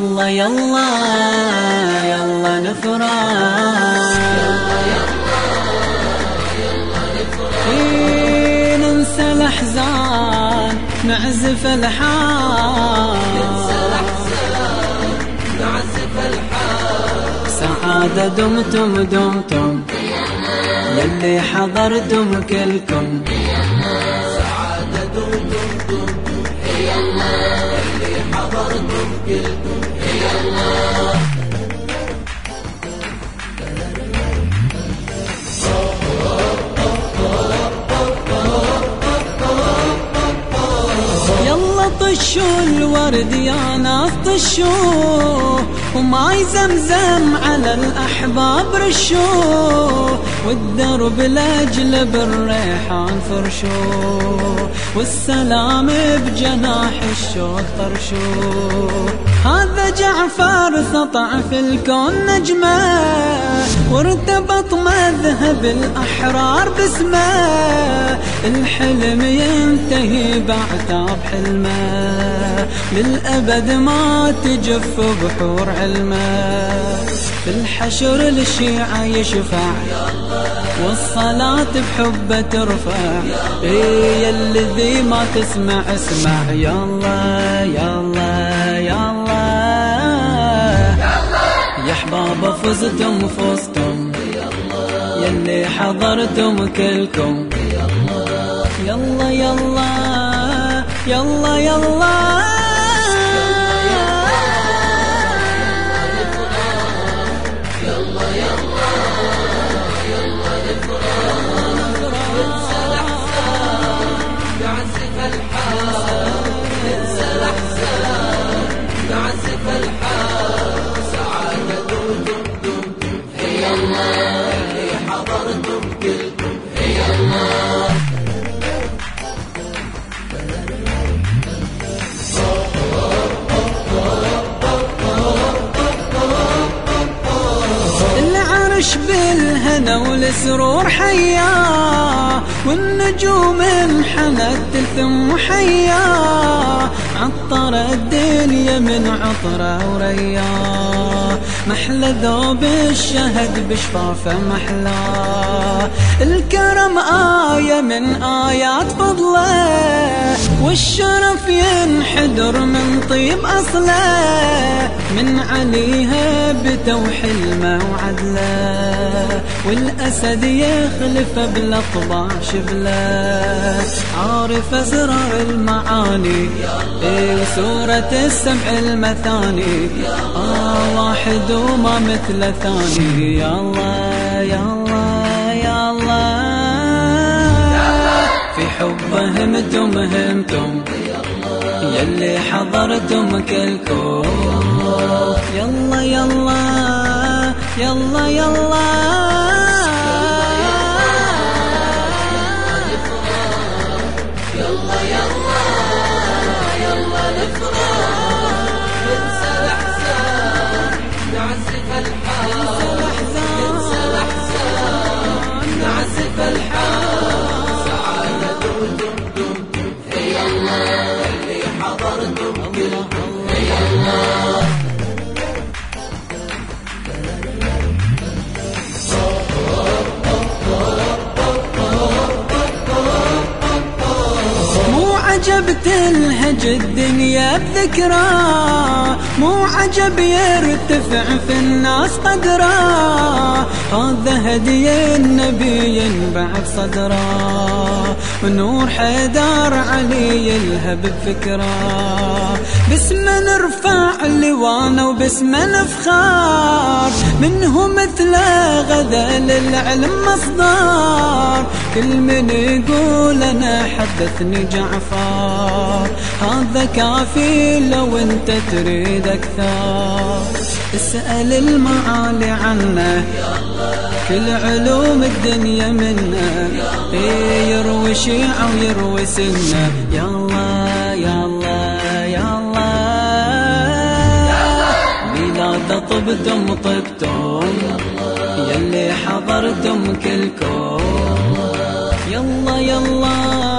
يلا يلا يلا نفرح. إيه ننسى الأحزان نعزف الحال. سعادة دمتم دمتم. يلي حضرتم كلكم. يلا طشوا الورد يا ناس طشوا وماي زمزم على الأحباب رشوا والدرب لأجل بالريحان فرشوا والسلام بجناح الشوق طرشوا هذا جعفر سطع في الكون نجمة وارتبط مذهب الأحرار باسمه. الحلم ينتهي بعتاب حلمه للأبد ما تجف بحور علمه. في الحشر الشيعة يشفع والصلاة بحبه ترفع. إيه الذي ما تسمع اسمع. يلا يلا يلا. يا احباب فزتم فزتم. يلي حضرتم كلكم. يلا يلا يلا يلا. الحال. ننسى الأحزان مع العرش بالهنا والسرور حياه والنجوم انحنت تلثم حياه عطر الدنيا من عطره ورياه محلى ذوب الشهد بشفافه محلاه الكرم آية من آيات فضله والشرف ينحدر من طيب أصله. من عليها بتوحلمه وعدله والأسد يخلف بالأطباع شبله عارف أسرار المعاني إيه سورة السبع المثاني؟ آه واحد وما مثل ثاني. يا الله يا الله يا الله. في حبه همتم همتم يلي حضرتم كلكم. يلا يلا يلا يلا. مو تلهج الدنيا بذكرى. مو عجب يرتفع في الناس قدره هذا هدي النبي بعد صدره ونور حيدر علي يلهب بفكره باسم نرفع اللوانا وباسم نفخار. منه مثل غدا للعلم مصدر. كل من يقول أنا حدثني جعفر. هذا كافي لو انت تريد أكثر. اسأل المعالي عنه. كل علوم الدنيا منه. إيه يروي شيعة ويروي سنة. يا الله يا الله يا الله ميلاد طبتم طبتم. يلي حضرتم كلكم. يلا يلا.